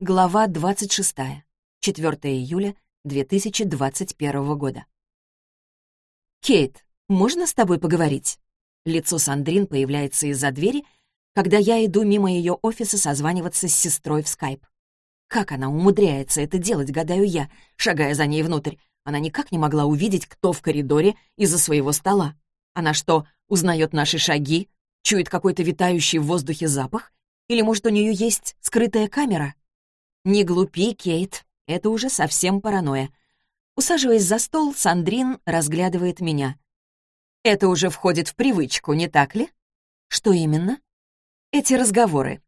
Глава 26. 4 июля 2021 года. «Кейт, можно с тобой поговорить?» Лицо Сандрин появляется из-за двери, когда я иду мимо ее офиса созваниваться с сестрой в скайп. Как она умудряется это делать, гадаю я, шагая за ней внутрь. Она никак не могла увидеть, кто в коридоре из-за своего стола. Она что, узнает наши шаги, чует какой-то витающий в воздухе запах? Или, может, у нее есть скрытая камера? «Не глупи, Кейт, это уже совсем паранойя». Усаживаясь за стол, Сандрин разглядывает меня. «Это уже входит в привычку, не так ли?» «Что именно?» «Эти разговоры.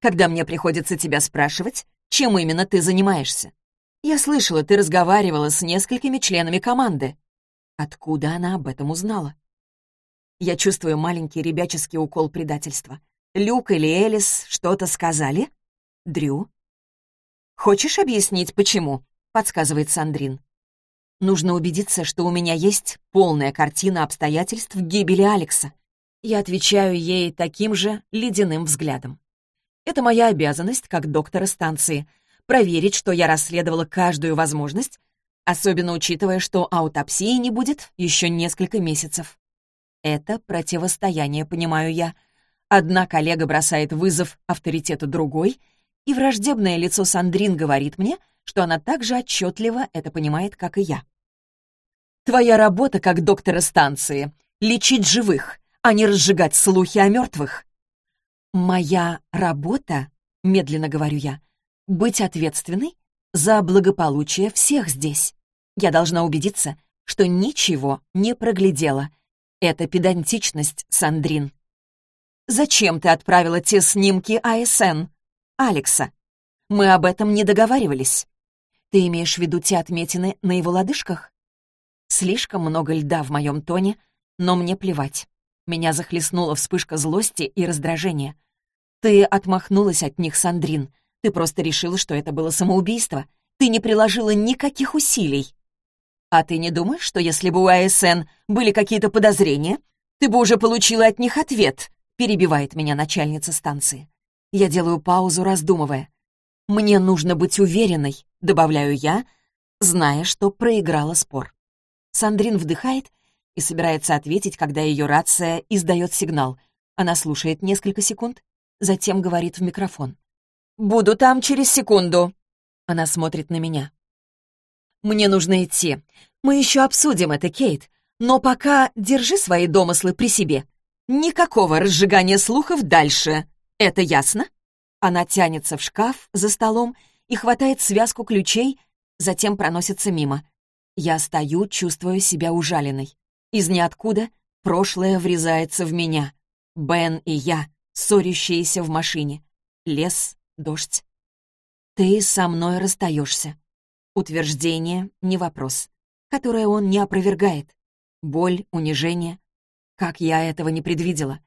Когда мне приходится тебя спрашивать, чем именно ты занимаешься. Я слышала, ты разговаривала с несколькими членами команды. Откуда она об этом узнала?» Я чувствую маленький ребяческий укол предательства. Люк или Элис что-то сказали? Дрю? «Хочешь объяснить, почему?» — подсказывает Сандрин. «Нужно убедиться, что у меня есть полная картина обстоятельств гибели Алекса». Я отвечаю ей таким же ледяным взглядом. Это моя обязанность, как доктора станции, проверить, что я расследовала каждую возможность, особенно учитывая, что аутопсии не будет еще несколько месяцев. Это противостояние, понимаю я. Одна коллега бросает вызов авторитету другой — и враждебное лицо Сандрин говорит мне, что она так же отчетливо это понимает, как и я. «Твоя работа как доктора станции — лечить живых, а не разжигать слухи о мертвых». «Моя работа, — медленно говорю я, — быть ответственной за благополучие всех здесь. Я должна убедиться, что ничего не проглядела. Это педантичность, Сандрин. Зачем ты отправила те снимки АСН? Алекса. Мы об этом не договаривались. Ты имеешь в виду те отметины на его лодыжках? Слишком много льда в моем тоне, но мне плевать. Меня захлестнула вспышка злости и раздражения. Ты отмахнулась от них, Сандрин. Ты просто решила, что это было самоубийство. Ты не приложила никаких усилий. А ты не думаешь, что если бы у АСН были какие-то подозрения, ты бы уже получила от них ответ? Перебивает меня начальница станции. Я делаю паузу, раздумывая. «Мне нужно быть уверенной», — добавляю я, зная, что проиграла спор. Сандрин вдыхает и собирается ответить, когда ее рация издает сигнал. Она слушает несколько секунд, затем говорит в микрофон. «Буду там через секунду». Она смотрит на меня. «Мне нужно идти. Мы еще обсудим это, Кейт. Но пока держи свои домыслы при себе. Никакого разжигания слухов дальше. Это ясно? Она тянется в шкаф за столом и хватает связку ключей, затем проносится мимо. Я стою, чувствуя себя ужаленной. Из ниоткуда прошлое врезается в меня. Бен и я, ссорящиеся в машине. Лес, дождь. Ты со мной расстаешься. Утверждение — не вопрос, которое он не опровергает. Боль, унижение. Как я этого не предвидела.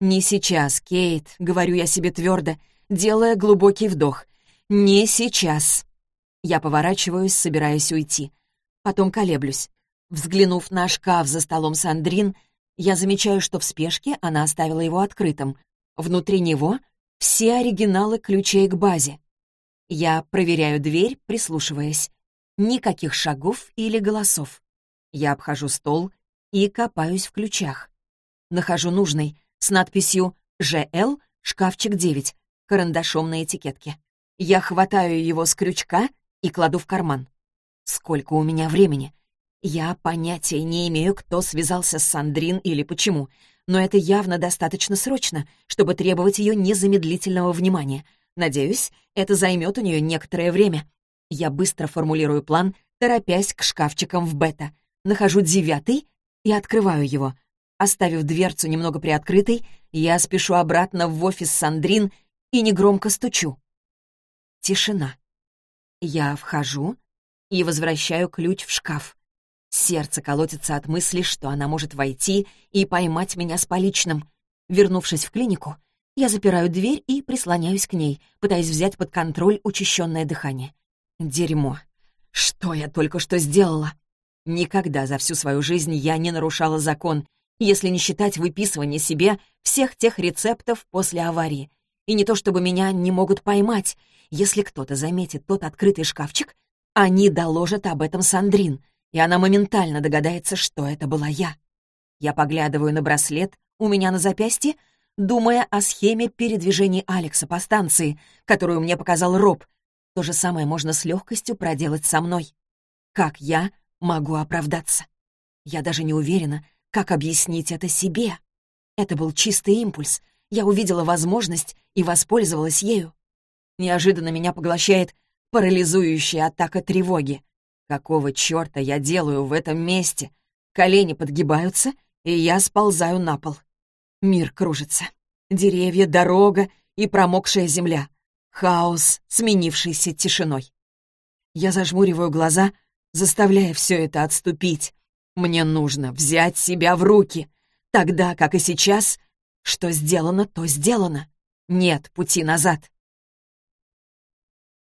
«Не сейчас, Кейт», — говорю я себе твердо, делая глубокий вдох. «Не сейчас». Я поворачиваюсь, собираюсь уйти. Потом колеблюсь. Взглянув на шкаф за столом Сандрин, я замечаю, что в спешке она оставила его открытым. Внутри него все оригиналы ключей к базе. Я проверяю дверь, прислушиваясь. Никаких шагов или голосов. Я обхожу стол и копаюсь в ключах. Нахожу нужный — с надписью «ЖЛ, шкафчик 9», карандашом на этикетке. Я хватаю его с крючка и кладу в карман. Сколько у меня времени? Я понятия не имею, кто связался с Сандрин или почему, но это явно достаточно срочно, чтобы требовать ее незамедлительного внимания. Надеюсь, это займет у нее некоторое время. Я быстро формулирую план, торопясь к шкафчикам в бета. Нахожу девятый и открываю его — Оставив дверцу немного приоткрытой, я спешу обратно в офис Сандрин и негромко стучу. Тишина. Я вхожу и возвращаю ключ в шкаф. Сердце колотится от мысли, что она может войти и поймать меня с поличным. Вернувшись в клинику, я запираю дверь и прислоняюсь к ней, пытаясь взять под контроль учащенное дыхание. Дерьмо. Что я только что сделала? Никогда за всю свою жизнь я не нарушала закон — если не считать выписывания себе всех тех рецептов после аварии. И не то чтобы меня не могут поймать, Если кто-то заметит тот открытый шкафчик, они доложат об этом Сандрин, и она моментально догадается, что это была я. Я поглядываю на браслет у меня на запястье, думая о схеме передвижений Алекса по станции, которую мне показал Роб. То же самое можно с легкостью проделать со мной. Как я могу оправдаться? Я даже не уверена, как объяснить это себе. Это был чистый импульс. Я увидела возможность и воспользовалась ею. Неожиданно меня поглощает парализующая атака тревоги. Какого черта я делаю в этом месте? Колени подгибаются, и я сползаю на пол. Мир кружится. Деревья, дорога и промокшая земля. Хаос, сменившийся тишиной. Я зажмуриваю глаза, заставляя все это отступить. Мне нужно взять себя в руки. Тогда, как и сейчас, что сделано, то сделано. Нет пути назад.